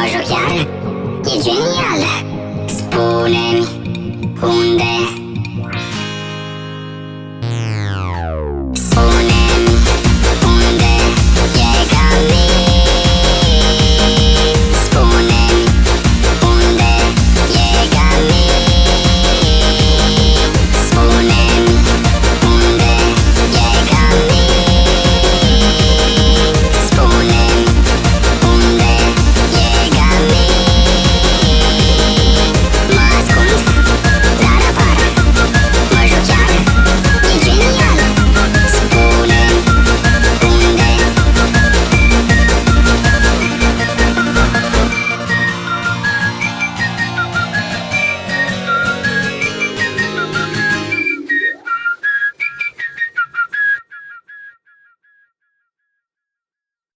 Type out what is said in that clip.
Mă joc iar, e genial Spune-mi unde